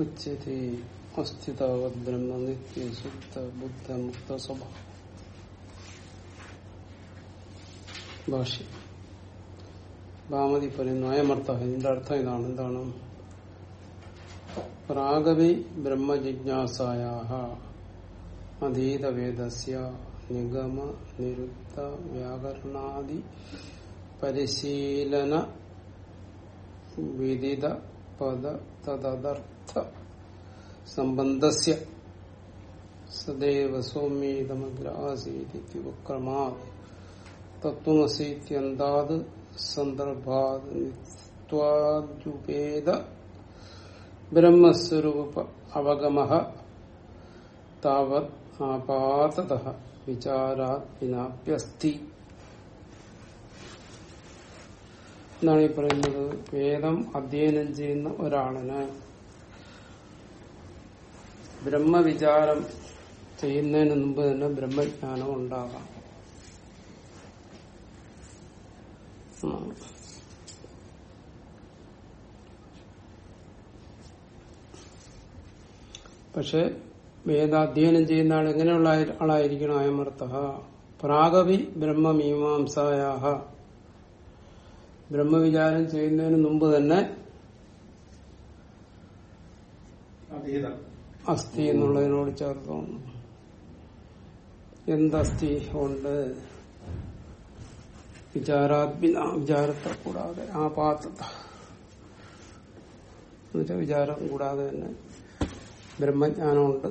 ഉച്ചതി അസ്ഥിതാവത് ബ്രഹ്മ നിത്യ ശുദ്ധ സ്വഭാവം. ഭാഷ്യം ഭാമതി പറയുന്നു അയമർത്ഥ ഇതിന്റെ അർത്ഥം ഇതാണ്. എന്താണ്? പ്രാഗവി ബ്രഹ്മജിജ്ഞാസായ അധീതവേദസ്യ നിഗമ നിരുക്ത വ്യാകരണാദി പരിശീലന വിദിത പദ തദർത്ഥ സംബന്ധസ്യ. സദൈവ സൗമ്യതമഗ്രാസീതിവക്രമാ തത്വമസീത്യന്താത് സന്ദർഭാത് നിത്വാദ്യുപേത ബ്രഹ്മസ്വരൂപ അവഗമ താവത് ആപാതത വിചാരാത് വിനാപ്യസ്തി എന്നാണ് ഈ പറയുന്നത്. വേദം അധ്യയനം ചെയ്യുന്ന ഒരാളിന് ബ്രഹ്മവിചാരം ചെയ്യുന്നതിന് മുമ്പ് തന്നെ ബ്രഹ്മജ്ഞാനം ഉണ്ടാകാം. പക്ഷെ വേദാധ്യയനം ചെയ്യുന്ന ആൾ എങ്ങനെയുള്ള ആളായിരിക്കണം? അയമർത്ഥ. പ്രാഗവി ബ്രഹ്മമീമാംസായ ബ്രഹ്മവിചാരം ചെയ്യുന്നതിന് മുമ്പ് തന്നെ അസ്ഥി എന്നുള്ളതിനോട് ചേർത്തോന്നു എന്തസ്ഥി ഉണ്ട്? വിചാരാത്മിന വിചാരത്തെ കൂടാതെ ആ പാത്രത എന്നുവെച്ചാൽ വിചാരം കൂടാതെ തന്നെ ബ്രഹ്മജ്ഞാനമുണ്ട്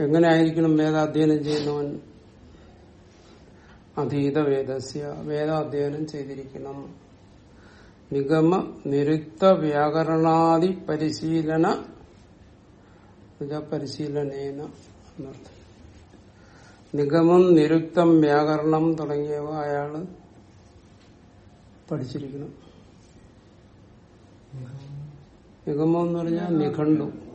എങ്ങനെ ആയിരിക്കണം വേദാധ്യയനം ചെയ്യുന്നവൻ? അധീത വേദസ്യ വേദാധ്യയനം ചെയ്തിരിക്കണം. നിഗമ നിരുക്ത വ്യാകരണാദി പരിശീലന പരിശീലനേന നിഗമം നിരുക്തം വ്യാകരണം തുടങ്ങിയവ അയാൾ പഠിച്ചിരിക്കണം. നിഗമം എന്ന് പറഞ്ഞാൽ നിഘണ്ടു.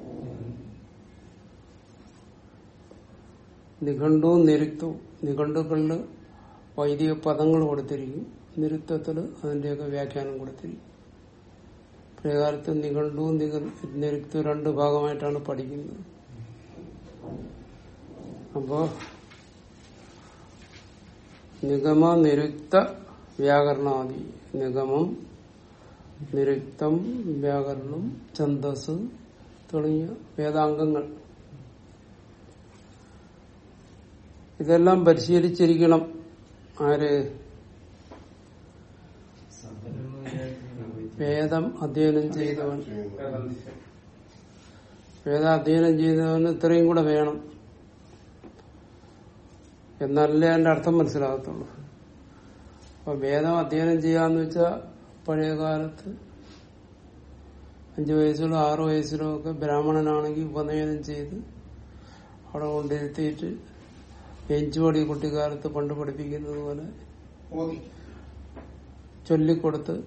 നിഘണ്ടുവും നിരുത്തു നിഘണ്ടുക്കളിൽ വൈദിക പദങ്ങൾ കൊടുത്തിരിക്കും. നിരുത്തത്തിൽ അതിന്റെയൊക്കെ വ്യാഖ്യാനം കൊടുത്തിരിക്കും. പ്രകാരത്ത് നിഘണ്ടു നിരുത്തു രണ്ട് ഭാഗമായിട്ടാണ് പഠിക്കുന്നത്. അപ്പോ നിഗമ നിരുക്ത വ്യാകരണാദി. നിഗമം നിരുക്തം വ്യാകരണം ഛന്ദസ് തുടങ്ങിയ വേദാംഗങ്ങൾ. ഇതെല്ലാം പരിശീലിച്ചിരിക്കണം. ആര്? വേദം അധ്യയനം ചെയ്തവൻ. വേദ അധ്യയനം ചെയ്തവന് ഇത്രയും കൂടെ വേണം. എന്നല്ലേ അതിന്റെ അർത്ഥം മനസ്സിലാകത്തുള്ളൂ. അപ്പൊ വേദം അധ്യയനം ചെയ്യാന്ന് വെച്ചാൽ പഴയ കാലത്ത് അഞ്ചു വയസ്സിലോ ആറു വയസ്സിലോ ഒക്കെ ബ്രാഹ്മണനാണെങ്കിൽ ഉപനയനം ചെയ്ത് അവിടെ കൊണ്ടിരുത്തിയിട്ട് ബെഞ്ചുപടി കുട്ടിക്കാലത്ത് പണ്ട് പഠിപ്പിക്കുന്നത് പോലെ ചൊല്ലിക്കൊടുത്ത്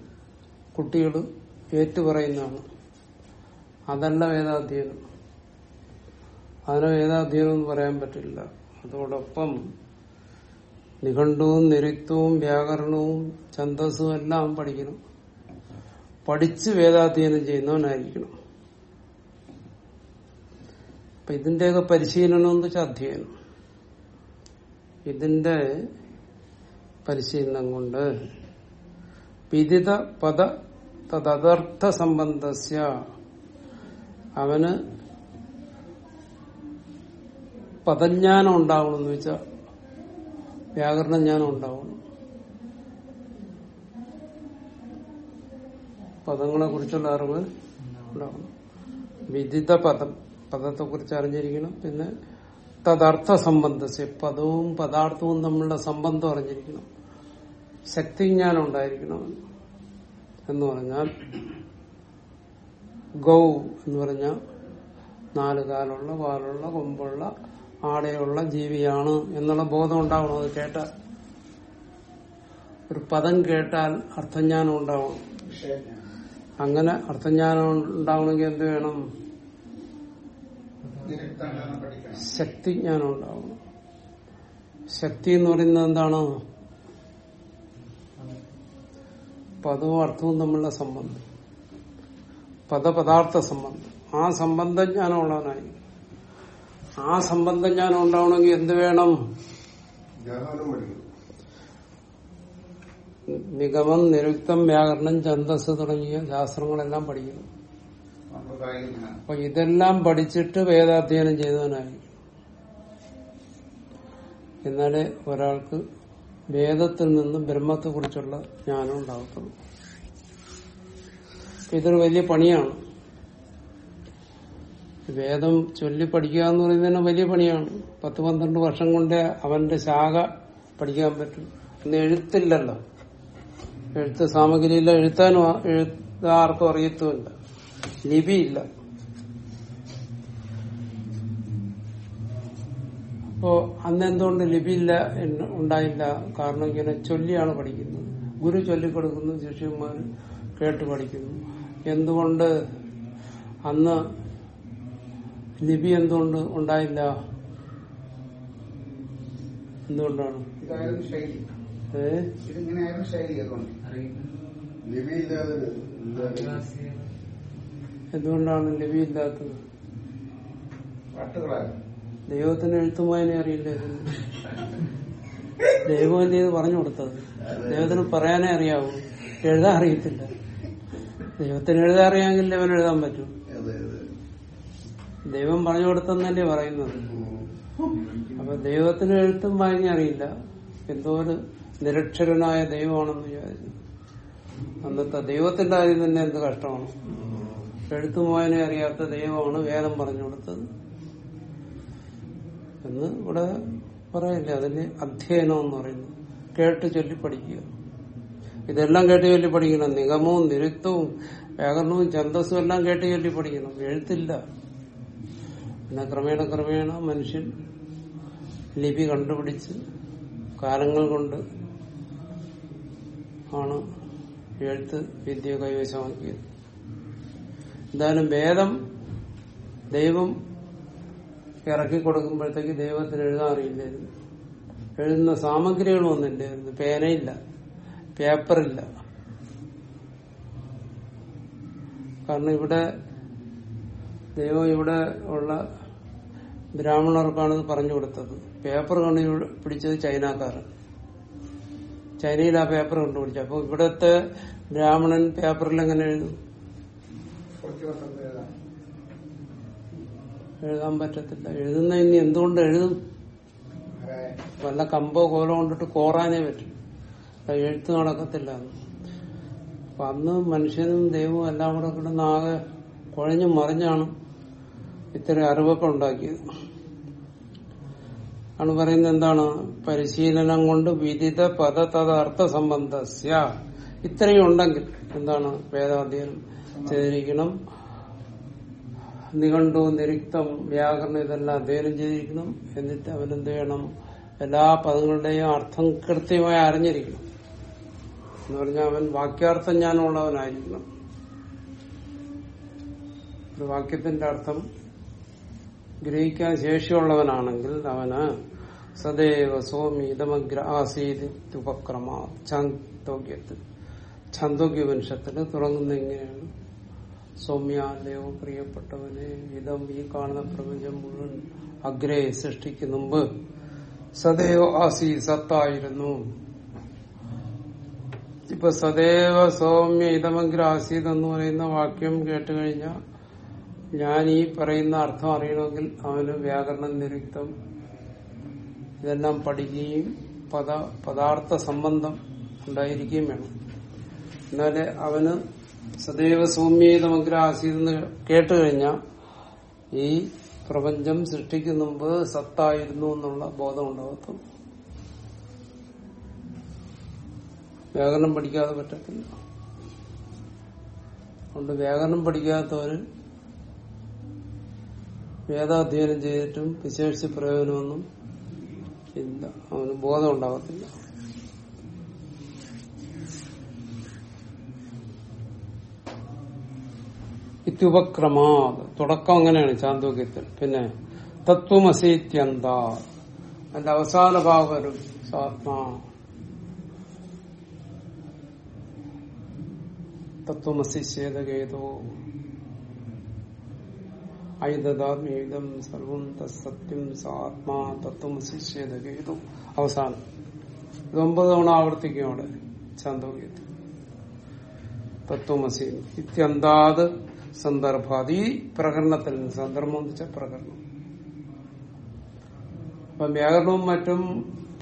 കുട്ടികൾ ഏറ്റുപറയുന്നതാണ്. അതല്ല വേദാധ്യയനം. അതിനെ വേദാധ്യയനം എന്ന് പറയാൻ പറ്റില്ല. അതോടൊപ്പം നിഘണ്ടുവും നിരുക്തവും വ്യാകരണവും ഛന്തസ്സും എല്ലാം പഠിക്കണം. പഠിച്ച് വേദാധ്യയനം ചെയ്യുന്നവനായിരിക്കണം. അപ്പൊ ഇതിന്റെയൊക്കെ പരിശീലനം എന്ന് വെച്ചാൽ അധ്യയനം. ഇതിന്റെ പരിശീലനം കൊണ്ട് വിദിത പദ തദർത്ഥ സംബന്ധസ്യ അവന് പദജ്ഞാനം ഉണ്ടാവണം എന്ന് വെച്ചാൽ വ്യാകരണ ജ്ഞാനം ഉണ്ടാവണം. പദങ്ങളെ കുറിച്ചുള്ള അറിവ് ഉണ്ടാവണം. വിദിത പദം പദത്തെ കുറിച്ച് അറിഞ്ഞിരിക്കണം. പിന്നെ തദർത്ഥ സംബന്ധസ്യ പദവും പദാർത്ഥവും തമ്മിലുള്ള സംബന്ധം അറിഞ്ഞിരിക്കണം. ശക്തിജ്ഞാനം ഉണ്ടായിരിക്കണം എന്ന് പറഞ്ഞാൽ ഗൗ എന്ന് പറഞ്ഞാൽ നാല് കാലുള്ള വാലുള്ള കൊമ്പുള്ള ആടയുള്ള ജീവിയാണ് എന്നുള്ള ബോധം ഉണ്ടാവണം അത് കേട്ടാൽ. ഒരു പദം കേട്ടാൽ അർത്ഥജ്ഞാനം ഉണ്ടാവണം. അങ്ങനെ അർത്ഥജ്ഞാനം ഉണ്ടാവണമെങ്കിൽ എന്ത് വേണം? ശക്തിജ്ഞാനം ഉണ്ടാവണം ശക്തി എന്ന് പറയുന്നത് എന്താണ്? പദവും അർത്ഥവും തമ്മിലുള്ള സംബന്ധം. പദപദാർത്ഥ സംബന്ധം. ആ സംബന്ധജ്ഞാനം ഉള്ളവനായി ആ സംബന്ധജ്ഞാനം ഉണ്ടാവണമെങ്കിൽ എന്ത് വേണം? നിഗമം നിരുക്തം വ്യാകരണം ഛന്തസ് തുടങ്ങിയ ശാസ്ത്രങ്ങളെല്ലാം ജ്ഞാനം അപ്പൊ ഇതെല്ലാം പഠിച്ചിട്ട് വേദാധ്യയനം ചെയ്തവനായി. എന്നാലേ ഒരാൾക്ക് വേദത്തിൽ നിന്നും ബ്രഹ്മത്തെ കുറിച്ചുള്ള ജ്ഞാനം ഉണ്ടാകത്തുള്ളൂ ഇതൊരു വലിയ പണിയാണ്. വേദം ചൊല്ലി പഠിക്കുക എന്ന് പറയുന്നത് തന്നെ വലിയ പണിയാണ്. പത്ത് പന്ത്രണ്ട് വർഷം കൊണ്ട് അവന്റെ ശാഖ പഠിക്കാൻ പറ്റും. ഇന്ന് എഴുത്തില്ലല്ലോ. എഴുത്ത് സാമഗ്രിയില്ല എഴുത്താനും എഴുതാർക്കും അറിയത്തുമില്ല. ലിപിയില്ല അപ്പോ അന്ന് എന്തുകൊണ്ട് ലിപിയില്ല ഇല്ല ഉണ്ടായില്ല? കാരണം ഇങ്ങനെ ചൊല്ലിയാണ് പഠിക്കുന്നത്. ഗുരു ചൊല്ലിക്കൊടുക്കുന്നു ശിഷ്യന്മാർ കേട്ട് പഠിക്കുന്നു. എന്തുകൊണ്ട് അന്ന് ലിപി എന്തുകൊണ്ട് ഉണ്ടായില്ല? എന്തുകൊണ്ടാണ്? ഇതായിരുന്നു എന്തുകൊണ്ടാണ് പാട്ടുകളായിരുന്നു ദൈവത്തിന് എഴുത്തുമായനെ അറിയില്ലായിരുന്നു എന്ത് ചെയ്ത്? പറഞ്ഞു കൊടുത്തത്. ദൈവത്തിന് പറയാനേ അറിയാവൂ. എഴുതാൻ അറിയത്തില്ല. ദൈവത്തിന് എഴുതാൻ അറിയാമെങ്കിൽ അവൻ എഴുതാൻ പറ്റും. ദൈവം പറഞ്ഞു കൊടുത്തെന്നല്ലേ പറയുന്നത്. അപ്പൊ ദൈവത്തിന് എഴുത്തും വായന അറിയില്ല. എന്തോ ഒരു നിരക്ഷരനായ ദൈവമാണെന്ന് വിചാരിച്ചു അന്നത്തെ ദൈവത്തിന്റെ കാര്യം തന്നെ എന്ത് കഷ്ടമാണ്. എഴുത്തും വായന അറിയാത്ത ദൈവമാണ് വേദം പറഞ്ഞു കൊടുത്തത്. എന്ന് ഇവിടെ പറയില്ല? അതിന് അധ്യയനം എന്ന് പറയുന്നു കേട്ട് ചൊല്ലി പഠിക്കുക. ഇതെല്ലാം കേട്ട് ചൊല്ലി പഠിക്കണം. നിഗമവും നിരുത്തവും വ്യാകരണവും ഛന്തസ്സും എല്ലാം കേട്ട് ചൊല്ലി പഠിക്കണം. എഴുത്തില്ല. പിന്നെ ക്രമേണ ക്രമേണ മനുഷ്യൻ ലിപി കണ്ടുപിടിച്ച് കാലങ്ങൾ കൊണ്ട് ആണ് എഴുത്ത് വിദ്യ കൈവശമാക്കിയത്. എന്തായാലും വേദം ദൈവം ഇറക്കി കൊടുക്കുമ്പോഴത്തേക്ക് ദൈവത്തിന് എഴുതാൻ അറിയില്ലായിരുന്നു. എഴുതുന്ന സാമഗ്രികൾ ഒന്നില്ലായിരുന്നു പേനയില്ല പേപ്പറില്ല. കാരണം ഇവിടെ ദൈവം ഇവിടെ ഉള്ള ബ്രാഹ്മണർക്കാണ് പറഞ്ഞു കൊടുത്തത്. പേപ്പർ കണ്ടു പിടിച്ചത് ചൈനക്കാരൻ ചൈനയിൽ ആ പേപ്പർ കണ്ടുപിടിച്ചു. അപ്പൊ ഇവിടത്തെ ബ്രാഹ്മണൻ പേപ്പറിൽ എങ്ങനെ എഴുതും? എഴുതാൻ പറ്റത്തില്ല. എഴുതുന്ന ഇനി എന്തുകൊണ്ട് എഴുതും? വല്ല കമ്പോ കോലോ കൊണ്ടിട്ട് കോറാനേ പറ്റും. എഴുത്ത് നടക്കത്തില്ല അന്ന്. അപ്പൊ അന്ന് മനുഷ്യനും ദൈവവും എല്ലാം കൂടെ കിടന്ന് ആകെ കുഴഞ്ഞു മറിഞ്ഞാണ് ഇത്തരം അറിവൊക്കെ ഉണ്ടാക്കിയത്. ആണ് പറയുന്നത് എന്താണ്? പരിശീലനം കൊണ്ട് വിദിത പദ തഥ അർത്ഥ സംബന്ധ ഇത്രയും ഉണ്ടെങ്കിൽ എന്താണ് വേദാധ്യയനം? ചെയ്തിരിക്കണം. നിഘണ്ടു നിരുക്തം വ്യാകരണം ഇതെല്ലാം അധ്യയനം ചെയ്തിരിക്കണം. എന്നിട്ട് അവനെന്ത് ചെയ്യണം? എല്ലാ പദങ്ങളുടെയും അർത്ഥം കൃത്യമായി അറിഞ്ഞിരിക്കണം. എന്ന് പറഞ്ഞാൽ അവൻ വാക്യാർത്ഥം ഞാനുള്ളവനായിരിക്കണം. ഒരു വാക്യത്തിന്റെ അർത്ഥം ഗ്രഹിക്കാൻ ശേഷിയുള്ളവനാണെങ്കിൽ അവന് സദൈവ സോമി ഇതമഗ്ര ആസീത് ഉപക്രമ ഛാന്തോഗ്യത്തിൽ വംശത്തിന് തുടങ്ങുന്ന എങ്ങനെയാണ് സൗമ്യാലയോ പ്രിയപ്പെട്ടവനെ ഇതം ഈ കാണുന്ന പ്രപഞ്ചം മുഴുവൻ അഗ്രേ സൃഷ്ടിക്കു മുമ്പ് സദൈവ ആസി സത്തായിരുന്നു ഇപ്പൊ സദൈവ സൗമ്യ ഇതമഗ്ര ആസീത് എന്ന് പറയുന്ന വാക്യം കേട്ടുകഴിഞ്ഞാൽ ഞാൻ ഈ പറയുന്ന അർത്ഥം അറിയണമെങ്കിൽ അവന് വ്യാകരണ നിരുക്തം. ഇതെല്ലാം പഠിക്കുകയും പദ പദാർത്ഥ സംബന്ധം ഉണ്ടായിരിക്കുകയും വേണം. എന്നാലേ അവന് സദൈവ സൗമ്യതമഗ്ര കേട്ടു കേട്ട് കഴിഞ്ഞാൽ ഈ പ്രപഞ്ചം സൃഷ്ടിക്കുന്ന മുമ്പ് സത്തായിരുന്നു എന്നുള്ള ബോധം ഉണ്ടാകത്തു വ്യാകരണം പഠിക്കാതെ പറ്റത്തില്ല. അതുകൊണ്ട് വ്യാകരണം പഠിക്കാത്തവര് വേദാധ്യയനം ചെയ്തിട്ടും വിശേഷിച്ച് പ്രയോജനമൊന്നും ഇല്ല. അവന് ബോധം ഉണ്ടാകത്തില്ല ഇത്യുപക്രമാ തുടക്കം അങ്ങനെയാണ് ചാന്തോക്യത്തിൽ പിന്നെ തത്വമസീത്യന്ത. അതിന്റെ അവസാന ഭാഗം വരും സാത്മാ. തത്വമസി ചേതകേതോ ഐതദാത്മീതം സർവം തത്സത്യം സാത്മാ തത്വമസി ചേതകേതോ അവസാനം. ഇത് ഒമ്പത് തവണ ആവർത്തിക്കും അവിടെ ചാന്തോക്യത്തിൽ തത്വമസി ഇത്യന്താത് സന്ദർഭാത് ഈ പ്രകരണത്തിൽ നിന്ന് സന്ദർഭം എന്ന് വെച്ചാൽ പ്രകരണം. വ്യാകരണവും മറ്റും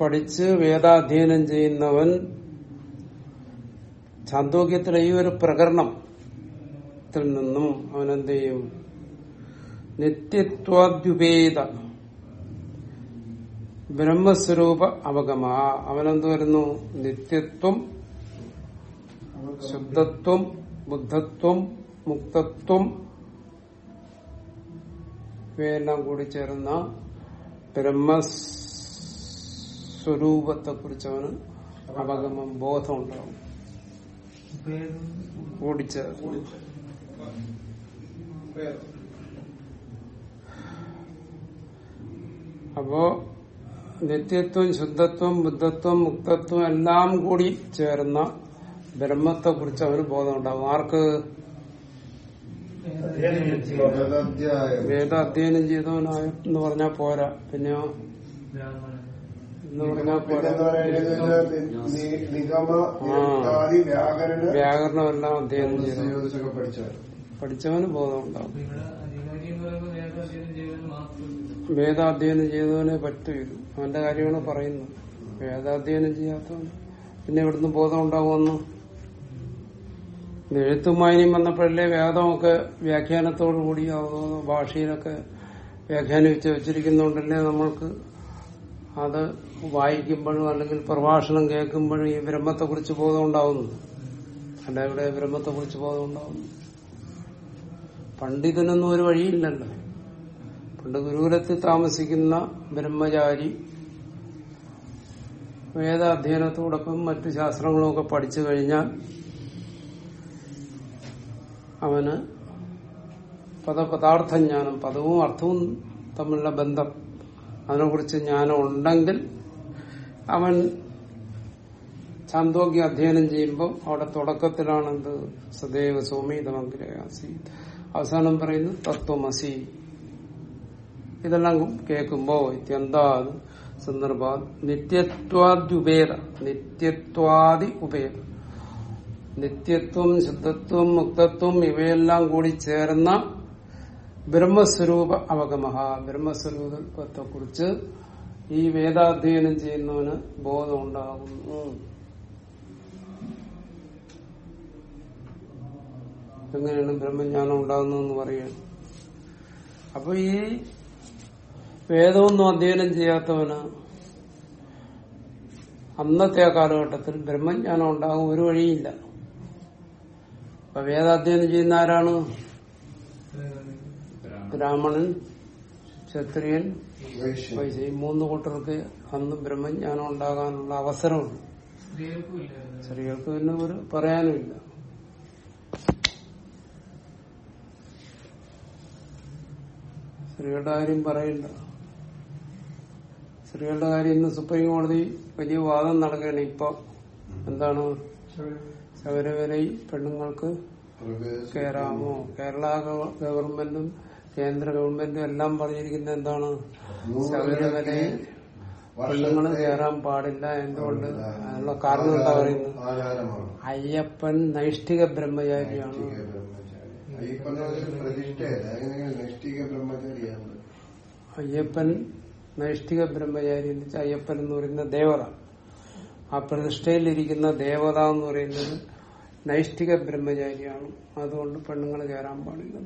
പഠിച്ച് വേദാധ്യയനം ചെയ്യുന്നവൻ ചാന്തോക്യത്തിലെ ഈ ഒരു പ്രകരണത്തിൽ നിന്നും അവൻ ചെയ്യും നിത്യത്വാദ്യുപേത ബ്രഹ്മസ്വരൂപ അവഗമ. അവനെന്ത് വരുന്നു? നിത്യത്വം ശുദ്ധത്വം ബുദ്ധത്വം മുക്തത്വം ഇവയെല്ലാം കൂടി ചേർന്ന ബ്രഹ്മസ്വരൂപത്തെ കുറിച്ച് അവന് അവഗമം ബോധം ഉണ്ടാവും അപ്പോ നിത്യത്വം ശുദ്ധത്വം ബുദ്ധത്വം മുക്തത്വം എല്ലാം കൂടി ചേർന്ന ബ്രഹ്മത്തെ കുറിച്ച് അവന് ബോധം ഉണ്ടാവും ആർക്ക്? വേദ അധ്യയനം ചെയ്തവനായ എന്ന് പറഞ്ഞാൽ പോരാ. പിന്നെയോ? എന്ന് പറഞ്ഞാൽ പോരാ. പിന്നെന്താ പറയുന്നത് നി- നിഗമ നിരുക്താദി വ്യാകരണ വ്യാകരണം എല്ലാം അധ്യയനം ചെയ്തു പഠിച്ചാൽ. പഠിച്ചവന് ബോധം ഉണ്ടാവും ഇവിടെ അധികാരി എന്ന് പറയുമ്പോൾ വേദാധ്യയനം ചെയ്തവന് മാത്രം. വേദാധ്യയനം ചെയ്തവനെ പറ്റൂ ഇത്. അവന്റെ കാര്യമാണ് പറയുന്നത്. വേദാധ്യയനം ചെയ്യാത്തവൻ പിന്നെ ഇവിടുന്ന് ബോധം ഉണ്ടാവുമെന്ന് എഴുത്തും വായനയും വന്നപ്പോഴല്ലേ വേദമൊക്കെ വ്യാഖ്യാനത്തോടുകൂടി അതോ ഭാഷയിലൊക്കെ വ്യാഖ്യാനിച്ച് വെച്ചിരിക്കുന്നതുകൊണ്ടല്ലേ നമ്മൾക്ക് അത് വായിക്കുമ്പോഴും അല്ലെങ്കിൽ പ്രഭാഷണം കേൾക്കുമ്പോഴും ഈ ബോധം ഉണ്ടാവുന്നു അല്ല ഇവിടെ ബ്രഹ്മത്തെക്കുറിച്ച് ബോധം ഉണ്ടാവുന്നു പണ്ഡിതനൊന്നും ഒരു വഴിയില്ലല്ലോ. പണ്ട് ഗുരുകുലത്തിൽ താമസിക്കുന്ന ബ്രഹ്മചാരി വേദാധ്യയനത്തോടൊപ്പം മറ്റു ശാസ്ത്രങ്ങളുമൊക്കെ പഠിച്ചു കഴിഞ്ഞാൽ അവന് പദപദാർത്ഥ ജ്ഞാനം പദവും അർത്ഥവും തമ്മിലുള്ള ബന്ധം. അതിനെക്കുറിച്ച് ജ്ഞാനം ഉണ്ടെങ്കിൽ അവൻ ചാന്തോഗ്യ അധ്യയനം ചെയ്യുമ്പോൾ അവിടെ തുടക്കത്തിലാണെന്ത് സദൈവ സൗമീതമഗ്രയാസി അവസാനം പറയുന്നു തത്വമസി. ഇതെല്ലാം കേൾക്കുമ്പോ ഇത്യന്താ സന്ദർഭ നിത്യത്വാദ്യുപേത നിത്യത്വാദി ഉപേത നിത്യത്വം ശുദ്ധത്വം മുക്തത്വം ഇവയെല്ലാം കൂടി ചേർന്ന ബ്രഹ്മസ്വരൂപ അവഗമഹ. ബ്രഹ്മസ്വരൂപത്തെ കുറിച്ച് ഈ വേദാധ്യയനം ചെയ്യുന്നവന് ബോധം ഉണ്ടാകുന്നു. എങ്ങനെയാണ് ബ്രഹ്മജ്ഞാനം ഉണ്ടാകുന്നതെന്ന് പറയുന്നത് അപ്പൊ ഈ വേദമൊന്നും അധ്യയനം ചെയ്യാത്തവന് അന്നത്തെ ആ കാലഘട്ടത്തിൽ ബ്രഹ്മജ്ഞാനം ഉണ്ടാകും ഒരു വഴിയില്ല. അപ്പൊ വേദാധ്യയനം ചെയ്യുന്ന ആരാണ്? ബ്രാഹ്മണൻ ക്ഷത്രിയൻ വൈശ്യം. ഈ മൂന്ന് കൂട്ടർക്ക് അന്ന് ബ്രഹ്മജ്ഞാനം ഉണ്ടാകാനുള്ള അവസരമുണ്ട്. സ്ത്രീകൾക്കും പിന്നെ ഒരു പറയാനുമില്ല സ്ത്രീകളുടെ കാര്യം പറയില്ല സ്ത്രീകളുടെ കാര്യം ഇന്ന് സുപ്രീം കോടതി വലിയ വാദം നടക്കുകയാണ്. ഇപ്പൊ എന്താണ്? ശബരിമലയിൽ പെണ്ണുങ്ങൾക്ക് കേറാമോ? കയറാമോ കേരള ഗവ- ഗവൺമെന്റും കേന്ദ്ര ഗവൺമെന്റും എല്ലാം പറഞ്ഞിരിക്കുന്നത് എന്താണ്? ശബരിമലയിൽ പെണ്ണുങ്ങൾ കയറാൻ പാടില്ല എന്തുകൊണ്ട് അതിനുള്ള കാരണം എന്താ പറയുന്നത്? അയ്യപ്പൻ നൈഷ്ഠിക ബ്രഹ്മചാരിയാണ്. അയ്യപ്പൻ നൈഷ്ഠിക ബ്രഹ്മചാരിയാണ്. അയ്യപ്പൻ നൈഷ്ഠിക ബ്രഹ്മചാരി എന്ന് വെച്ചാൽ അയ്യപ്പൻ എന്ന് പറയുന്ന ദേവത. ആ പ്രതിഷ്ഠയിലിരിക്കുന്ന ദേവത എന്ന് പറയുന്നത് നൈഷ്ഠിക ബ്രഹ്മചാരിയാണ് അതുകൊണ്ട് പെണ്ണുങ്ങൾ കയറാൻ പാടില്ല.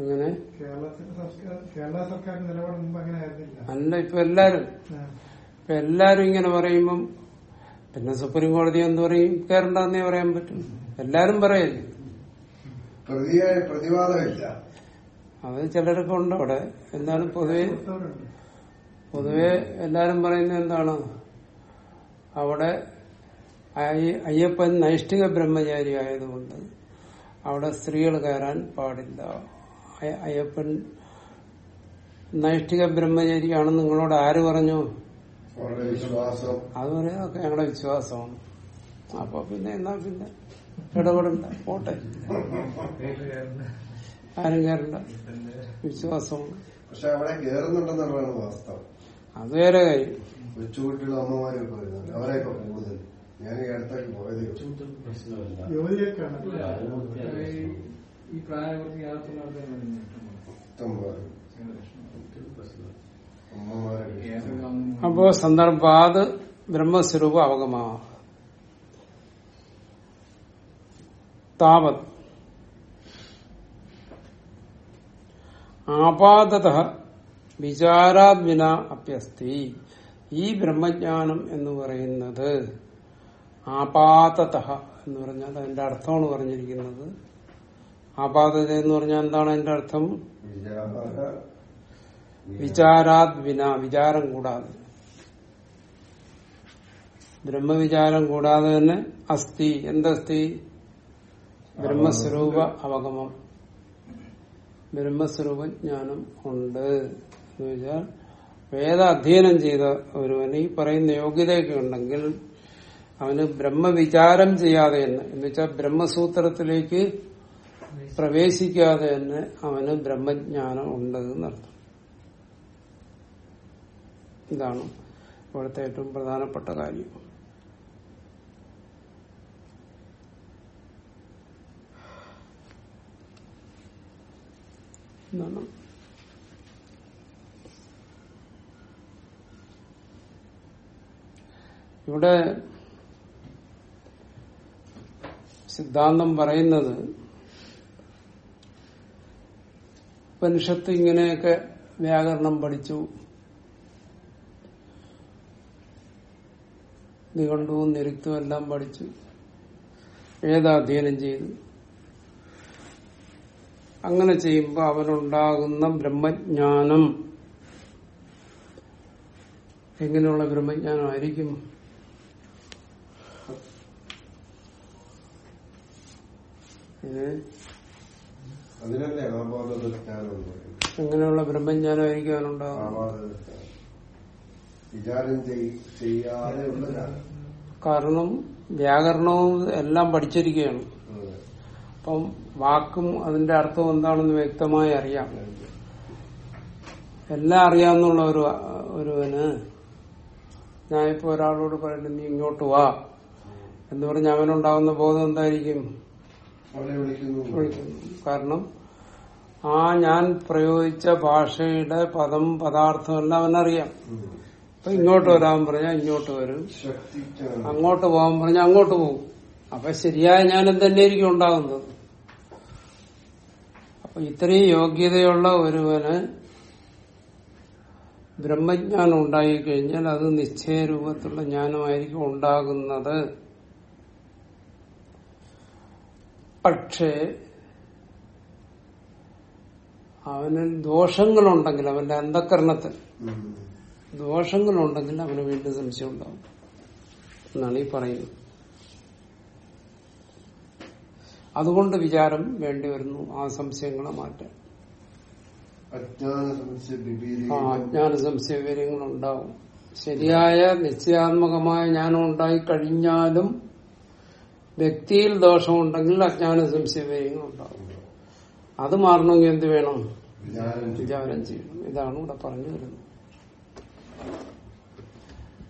അങ്ങനെ അല്ല ഇപ്പൊ എല്ലാരും. ഇപ്പൊ എല്ലാരും ഇങ്ങനെ പറയുമ്പം പിന്നെ സുപ്രീം കോടതി എന്ത് പറയും? കയറണ്ടെന്നേ പറയാൻ പറ്റും. എല്ലാരും പറയല്ലേ? പ്രതിയായ പ്രതിവാദമില്ല. അത് ചിലരൊക്കെ ഉണ്ട് അവിടെ. എന്നാലും പൊതുവെ പൊതുവേ എല്ലാരും പറയുന്നത് എന്താണ്? അവിടെ അയ്യപ്പൻ നൈഷ്ഠിക ബ്രഹ്മചാരി ആയതുകൊണ്ട് അവിടെ സ്ത്രീകൾ കയറാൻ പാടില്ല. അയ്യപ്പൻ നൈഷ്ഠിക ബ്രഹ്മചാരിയാണെന്ന് നിങ്ങളോട് ആര് പറഞ്ഞു? അത് പറയാതൊക്കെ ഞങ്ങളുടെ വിശ്വാസമാണ്. അപ്പൊ പിന്നെ എന്നാ പിന്നെ ഇടപെടണ്ട. പോട്ടെ. ആരും കയറണ്ട വിശ്വാസമാണ് പക്ഷെ അവിടെ കയറുന്നുണ്ടെന്നുള്ളതാണ് വാസ്തവം. അത് വേറെ കാര്യം കൊച്ചുകുട്ടികളും അമ്മമാരൊക്കെ വരുന്നുണ്ട്. അവരെയൊക്കെ കൂടുതൽ. ഞാൻ ഈ അടുത്തേക്ക് പോയതേ ഈ-. അപ്പോ സന്ദർഭാത് ബ്രഹ്മസ്വരൂപ അവഗമാ. താവത് ആപാതത വിചാരാത്മിന അപ്യസ്ഥി അപ്യസ്തി. ഈ ബ്രഹ്മജ്ഞാനം എന്ന് പറയുന്നത് ആപാതത എന്ന് പറഞ്ഞാൽ അതിന്റെ അർത്ഥമാണ് പറഞ്ഞിരിക്കുന്നത്. ആപാതത എന്ന് പറഞ്ഞാൽ എന്താണ് അതിന്റെ അർത്ഥം? വിചാരാത്മിന വിചാരാത് വിചാരം കൂടാതെ. ബ്രഹ്മവിചാരം കൂടാതെ തന്നെ അസ്ഥി. എന്തസ്ഥി ബ്രഹ്മസ്വരൂപ അവഗമം. ബ്രഹ്മസ്വരൂപ ജ്ഞാനം ഉണ്ട് എന്ന് വെച്ചാൽ വേദ അധ്യയനം ചെയ്ത ഒരുവന് ഈ പറയുന്ന യോഗ്യതയൊക്കെ ഉണ്ടെങ്കിൽ അവന് ബ്രഹ്മവിചാരം ചെയ്യാതെ തന്നെ എന്ന് വെച്ചാൽ ബ്രഹ്മസൂത്രത്തിലേക്ക് പ്രവേശിക്കാതെ തന്നെ അവന് ബ്രഹ്മജ്ഞാനം ഉണ്ട് എന്നർത്ഥം ഇതാണ് ഇവിടുത്തെ ഏറ്റവും പ്രധാനപ്പെട്ട കാര്യം. എന്താണ് ഇവിടെ സിദ്ധാന്തം പറയുന്നത് ഉപനിഷത്ത് ഇങ്ങനെയൊക്കെ വ്യാകരണം പഠിച്ചു. നിഘണ്ടുവും നിരുക്തവും എല്ലാം പഠിച്ചു. വേദാധ്യയനം ചെയ്തു. അങ്ങനെ ചെയ്യുമ്പോൾ അവനുണ്ടാകുന്ന ബ്രഹ്മജ്ഞാനം. എങ്ങനെയുള്ള ബ്രഹ്മജ്ഞാനമായിരിക്കും? എങ്ങനെയുള്ള ബ്രഹ്മജ്ഞാനമായിരിക്കും അവനുണ്ടാകും വിചാരം ചെയ്യാതെ കാരണം വ്യാകരണവും എല്ലാം പഠിച്ചിരിക്കുകയാണ്. അപ്പം വാക്കും അതിന്റെ അർത്ഥം എന്താണെന്ന് വ്യക്തമായി അറിയാം. എല്ലാം അറിയാമെന്നുള്ള ഒരു ഒരുവന് ഞാനിപ്പോ ഒരാളോട് പറയുന്നു നീ ഇങ്ങോട്ട് വാ. എന്ന് പറഞ്ഞ് അവനുണ്ടാകുന്ന ബോധം എന്തായിരിക്കും? കാരണം ആ ഞാൻ പ്രയോഗിച്ച ഭാഷയുടെ പദം പദാർത്ഥം എല്ലാം അവനറിയാം. അപ്പൊ ഇങ്ങോട്ട് വരാൻ പറഞ്ഞാൽ ഇങ്ങോട്ട് വരും. അങ്ങോട്ട് പോകാൻ പറഞ്ഞാൽ അങ്ങോട്ട് പോകും. അപ്പൊ ശരിയായ ജ്ഞാനം തന്നെയായിരിക്കും ഉണ്ടാകുന്നത്. ഇത്രയും യോഗ്യതയുള്ള ഒരുവന് ബ്രഹ്മജ്ഞാനം ഉണ്ടായിക്കഴിഞ്ഞാൽ അത് നിശ്ചയ രൂപത്തിലുള്ള ജ്ഞാനമായിരിക്കും ഉണ്ടാകുന്നത്. പക്ഷേ അവന് ദോഷങ്ങളുണ്ടെങ്കിൽ അവന്റെ അന്ധകരണത്തിൽ ഉം. ദോഷങ്ങളുണ്ടെങ്കിൽ അവന് വീണ്ടും സംശയം ഉണ്ടാവും എന്നാണ് ഈ പറയുന്നത്. അതുകൊണ്ട് വിചാരം വേണ്ടി വരുന്നു ആ സംശയങ്ങളെ മാറ്റാൻ. അജ്ഞാന സംശയ ആ വിപരീത അജ്ഞാന സംശയ വിവരങ്ങൾ ഉണ്ടാവും ശരിയായ നിശ്ചയാത്മകമായ ജ്ഞാനം ഉണ്ടായി കഴിഞ്ഞാലും വ്യക്തിയിൽ ദോഷമുണ്ടെങ്കിൽ അജ്ഞാന സംശയ വിവരങ്ങൾ ഉണ്ടാവും അത് മാറണമെങ്കിൽ എന്ത് വേണം. വിചാരം ചെയ്യണം. ഇതാണ് ഇവിടെ പറഞ്ഞു വരുന്നത്.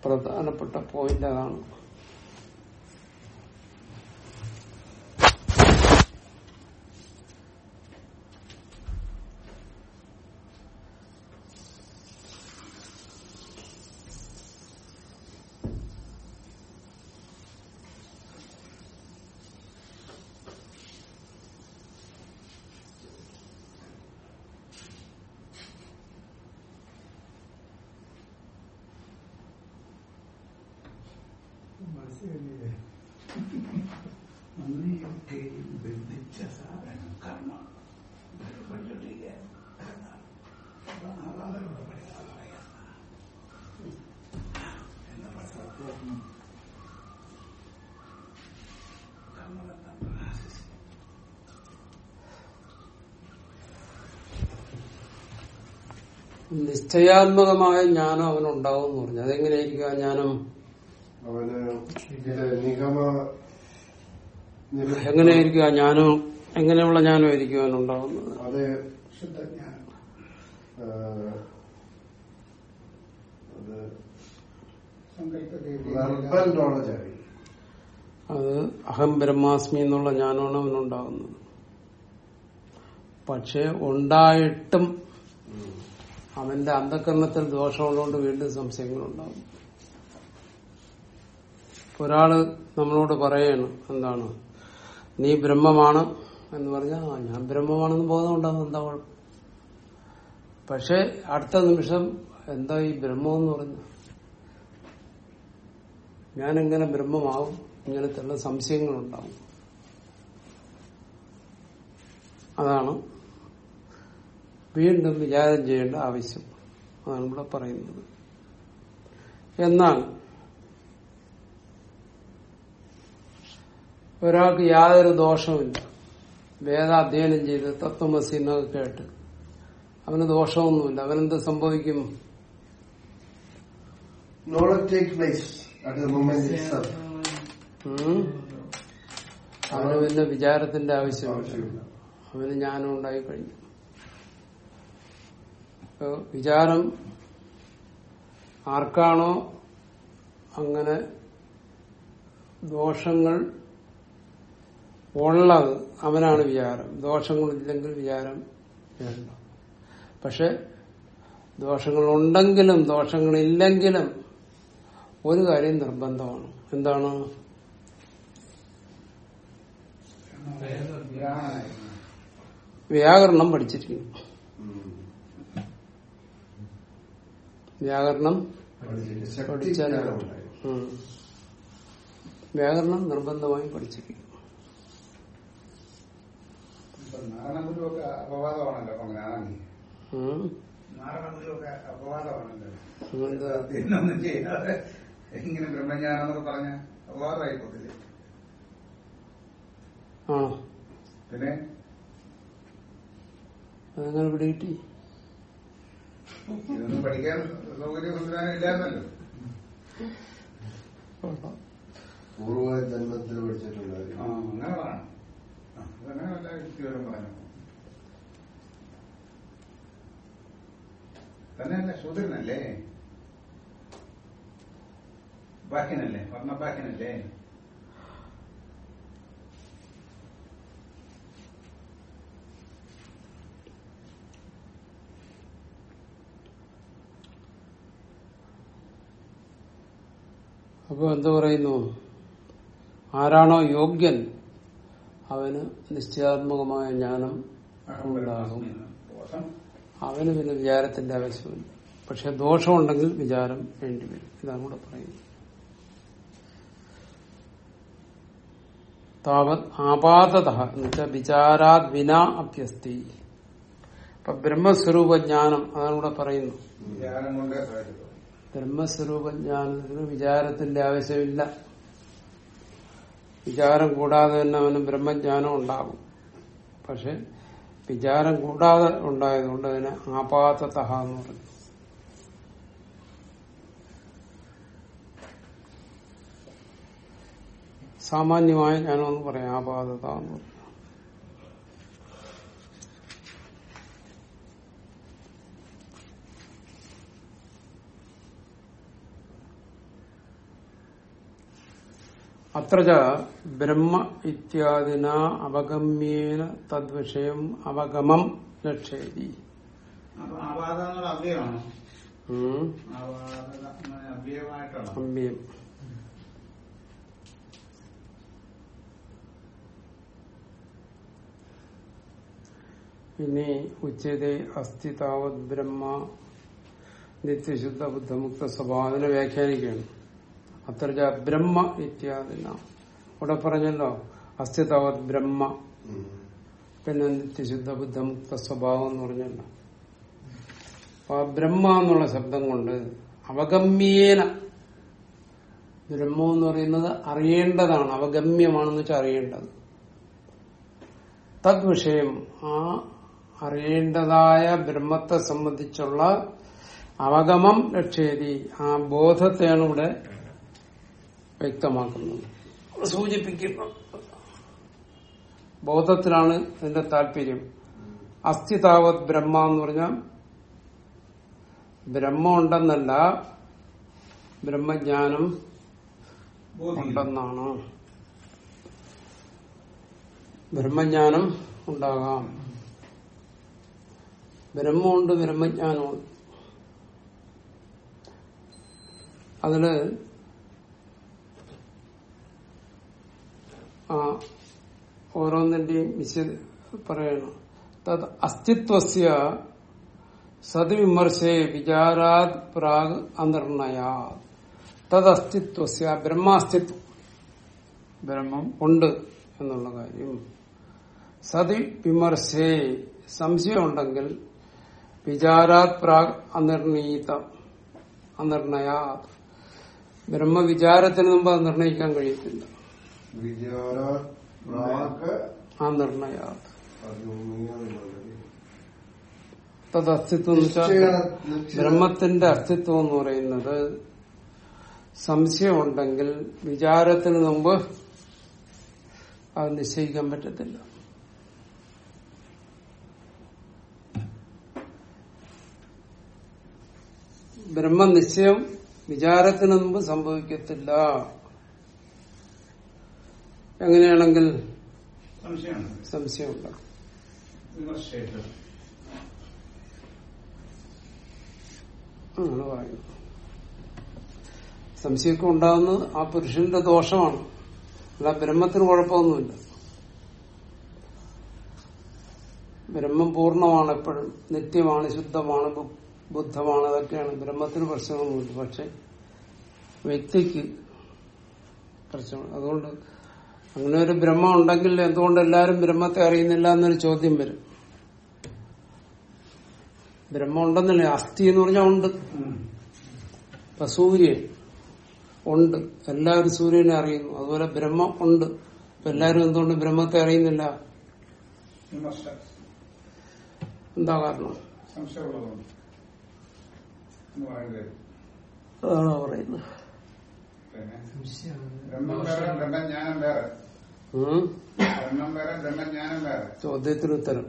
പ്രധാനപ്പെട്ട പോയിന്റ് അതാണ്. നിശ്ചയാത്മകമായ ജ്ഞാനം അവനുണ്ടാവും എന്ന് പറഞ്ഞു. അതെങ്ങനെയായിരിക്കും ആ ജ്ഞാനം? ഇത് നിഗമ എങ്ങനെയായിരിക്കും ആ ജ്ഞാനം എങ്ങനെയുള്ള ജ്ഞാനമായിരിക്കും അവനുണ്ടാവുന്നത് അത് ശുദ്ധജ്ഞാനം. അത് അഹം ബ്രഹ്മാസ്മി എന്നുള്ള ജ്ഞാനമാണ് അവനുണ്ടാകുന്നത് പക്ഷെ ഉണ്ടായിട്ടും അവന്റെ അന്ധകരണത്തിൽ ദോഷമുള്ളതുകൊണ്ട് വീണ്ടും സംശയങ്ങളുണ്ടാകും ഒരാൾ നമ്മളോട് പറയാണ് എന്താണ് നീ ബ്രഹ്മമാണ് എന്ന് പറഞ്ഞാൽ ആ ഞാൻ ബ്രഹ്മമാണെന്ന് ബോധമുണ്ടാകും എന്താ കുഴപ്പം? പക്ഷെ അടുത്ത നിമിഷം എന്താ ഈ ബ്രഹ്മം എന്ന് പറഞ്ഞു ഞാൻ എങ്ങനെ ബ്രഹ്മമാവും? ഇങ്ങനത്തെയുള്ള സംശയങ്ങളുണ്ടാവും. അതാണ് വീണ്ടും വിചാരം ചെയ്യേണ്ട ആവശ്യം. അതാണ് ഇവിടെ പറയുന്നത്. എന്നാൽ ഒരാൾക്ക് യാതൊരു ദോഷവുമില്ല. വേദാധ്യയനം ചെയ്ത് തത്വമസി എന്നൊക്കെ കേട്ട്. അവന് ദോഷമൊന്നുമില്ല. അവനെന്ത് സംഭവിക്കും? അവന് പിന്നെ വിചാരത്തിന്റെ ആവശ്യമില്ല. അവന് ജ്ഞാനം ഉണ്ടായി കഴിഞ്ഞു. വിചാരം ആർക്കാണോ അങ്ങനെ ദോഷങ്ങൾ ഉള്ളത് അവനാണ് വിചാരം. ദോഷങ്ങളില്ലെങ്കിൽ വിചാരം വേണ്ട. പക്ഷെ ദോഷങ്ങളുണ്ടെങ്കിലും ദോഷങ്ങളില്ലെങ്കിലും ഒരു കാര്യം നിർബന്ധമാണ്. എന്താണ്? വ്യാകരണം പഠിച്ചിരിക്കുന്നു. വ്യാകരണം ജ്ഞാനം വ്യാകരണം നിർബന്ധമായും പഠിച്ചിരിക്കും അപവാദമാണല്ലോ അപവാദമാണല്ലോ ചെയ്യാതെ ബ്രഹ്മജ്ഞാനം എന്നൊക്കെ പറഞ്ഞ അപവാദമായി പിന്നെ അതെങ്ങനെ ഇതൊന്നും പഠിക്കാൻ സൗകര്യം സംവിധാനം ഇല്ലായിരുന്നല്ലോ പൂർവ ജന്മത്തിൽ പഠിച്ചിട്ടുണ്ടായിരുന്നു അങ്ങനെ അതങ്ങനെ നല്ല യുക്തിപരം പറഞ്ഞു. തന്നെയല്ല ശൂദ്രനല്ലേ? ബാഹ്യനല്ലേ? വർണബാഹ്യനല്ലേ? അപ്പൊ എന്താ പറയുന്നു? ആരാണോ യോഗ്യൻ അവന് നിശ്ചയാത്മകമായ ജ്ഞാനം ഉണ്ടാകും. അവന് പിന്നെ വിചാരത്തിന്റെ ആവശ്യമില്ല. പക്ഷെ ദോഷമുണ്ടെങ്കിൽ വിചാരം വേണ്ടിവരും ഇതാണ് കൂടെ പറയുന്നത്. താവത് ആപാതത എന്നുവെച്ചാൽ വിചാരാത് വിനാ അഭ്യസ്തി ഇപ്പൊ ബ്രഹ്മസ്വരൂപ ജ്ഞാനം അതാണ് ഇവിടെ പറയുന്നു ബ്രഹ്മസ്വരൂപ ജ്ഞാനത്തിന് വിചാരത്തിന്റെ ആവശ്യമില്ല. വിചാരം കൂടാതെ തന്നെ അവന് ബ്രഹ്മജ്ഞാനം ഉണ്ടാകും. പക്ഷെ വിചാരം കൂടാതെ ഉണ്ടായതുകൊണ്ട് അതിന് ആപാതത എന്ന് പറഞ്ഞു സാമാന്യമായ ജ്ഞാനം പറയാം ആപാതത എന്ന് പറഞ്ഞു അത്ര ബ്രഹ്മ ഇത്യാദിന അവഗമ്യേന തദ്വിഷയം അവഗമം ലക്ഷേതി. അമ്യം ഇനി ഉച്ചതേ അസ്ഥി താവത് ബ്രഹ്മ നിത്യശുദ്ധ ബുദ്ധമുക്ത സ്വഭാവത്തിനെ വ്യാഖ്യാനിക്കുകയാണ്. അത്ര ബ്രഹ്മ ഇത്യാദിന ഇവിടെ പറഞ്ഞല്ലോ അസ്ഥിതാവത് ബ്രഹ്മ. പിന്നെ നിത്യശുദ്ധ ബുദ്ധമുക്ത സ്വഭാവം എന്ന് പറഞ്ഞല്ലോ. അപ്പൊ ആ ബ്രഹ്മ എന്നുള്ള ശബ്ദം കൊണ്ട് അവഗമ്യേന. ബ്രഹ്മം എന്ന് പറയുന്നത് അറിയേണ്ടതാണ് അവഗമ്യമാണെന്ന് വെച്ചാൽ അറിയേണ്ടത്. തദ് വിഷയം ആ അറിയേണ്ടതായ ബ്രഹ്മത്തെ സംബന്ധിച്ചുള്ള അവഗമം ലക്ഷേതി ആ ബോധത്തെയാണ് ഇവിടെ വ്യക്തമാക്കുന്നത് സൂചിപ്പിക്കുന്നു. ബോധത്തിലാണ് ഇതിന്റെ താല്പര്യം. അസ്ഥിതാവത് ബ്രഹ്മ എന്ന് പറഞ്ഞാൽ ബ്രഹ്മം ഉണ്ടെന്നല്ല ബ്രഹ്മജ്ഞാനം ഉണ്ടെന്നാണ്. ബ്രഹ്മജ്ഞാനം ഉണ്ടാകാം. ബ്രഹ്മമുണ്ട് ബ്രഹ്മജ്ഞാനമുണ്ട്. അതിൽ ആ ഓരോന്നിന്റെയും വിശ പറയണം. തത് അസ്തിത്വസ്യ സദ്വിമർശേ വിചാരാത് പ്രാഗ് അനിർണയാ തത് അസ്തിത്വസ്യ ബ്രഹ്മാസ്തിത്വം ബ്രഹ്മം ഉണ്ട് എന്നുള്ള കാര്യം. സതി വിമർശേ സംശയമുണ്ടെങ്കിൽ വിചാരാത് പ്രാഗ് അനിർണീത അനിർണയാ ബ്രഹ്മവിചാരത്തിന് മുമ്പ് അത് നിർണയിക്കാൻ കഴിയത്തില്ല. ആ നിർണയാ അഭിമുഖീകരണം തത് അസ്തിത്വം ബ്രഹ്മത്തിന്റെ അസ്തിത്വം എന്ന് പറയുന്നത് സംശയമുണ്ടെങ്കിൽ വിചാരത്തിന് മുമ്പ് അത് നിശ്ചയിക്കാൻ പറ്റത്തില്ല. ബ്രഹ്മനിശ്ചയം വിചാരത്തിന് മുമ്പ് സംഭവിക്കത്തില്ല. എങ്ങനെയാണെങ്കിൽ സംശയമാണ് സംശയമുണ്ട്? അങ്ങനെ പറയുന്നു സംശയമൊക്കെ ഉണ്ടാകുന്നത് ആ പുരുഷന്റെ ദോഷമാണ്. അല്ല ബ്രഹ്മത്തിന് കുഴപ്പമൊന്നുമില്ല. ബ്രഹ്മം പൂർണമാണ് എപ്പോഴും. നിത്യമാണ് ശുദ്ധമാണ് ബുദ്ധമാണ് അതൊക്കെയാണ് ബ്രഹ്മത്തിന് പ്രശ്നമൊന്നുമില്ല. പക്ഷെ വ്യക്തിക്ക് പ്രശ്നമാണ്. അതുകൊണ്ട് അങ്ങനെ ഒരു ബ്രഹ്മം ഉണ്ടെങ്കിൽ എന്തുകൊണ്ട് എല്ലാവരും ബ്രഹ്മത്തെ അറിയുന്നില്ല എന്നൊരു ചോദ്യം വരും. ബ്രഹ്മം ഉണ്ടെന്നല്ലേ? അസ്ഥി എന്ന് പറഞ്ഞാൽ ഉണ്ട്. ഇപ്പൊ സൂര്യൻ ഉണ്ട്. എല്ലാവരും സൂര്യനെ അറിയുന്നു. അതുപോലെ ബ്രഹ്മം ഉണ്ട്. ഇപ്പൊ എല്ലാവരും എന്തുകൊണ്ട് ബ്രഹ്മത്തെ അറിയുന്നില്ല? എന്താ കാരണം? അതാണോ പറയുന്നത്. ബ്രഹ്മം വേറെ? ബ്രഹ്മം വേറെ. ചോദ്യത്തിന് ഉത്തരം.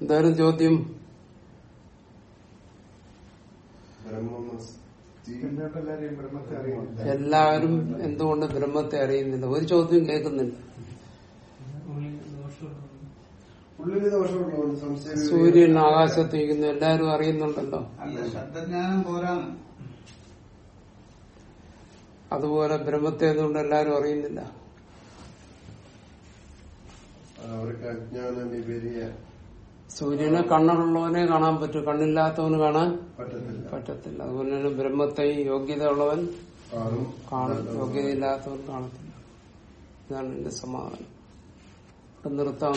എന്തായാലും ചോദ്യം? എല്ലാവരും എന്തുകൊണ്ട് ബ്രഹ്മത്തെ അറിയുന്നില്ല? ഒരു ചോദ്യം കേൾക്കുന്നില്ല. സൂര്യൻ ആകാശത്ത് ഇരിക്കുന്നു. എല്ലാവരും അറിയുന്നുണ്ടല്ലോ. ശബ്ദജ്ഞാനം പോരാന്ന്. അതുപോലെ ബ്രഹ്മത്തെ എന്തുകൊണ്ട് എല്ലാരും അറിയുന്നില്ല അവർക്ക് അജ്ഞാനം സൂര്യനെ കണ്ണുള്ളവനെ കാണാൻ പറ്റും. കണ്ണില്ലാത്തവന് കാണാൻ പറ്റത്തില്ല. അതുപോലെ തന്നെ ബ്രഹ്മത്തെ യോഗ്യത ഉള്ളവൻ കാണും. യോഗ്യതയില്ലാത്തവൻ കാണത്തില്ല. ഇതാണ് എന്റെ സമാധാനം. നിർത്താൻ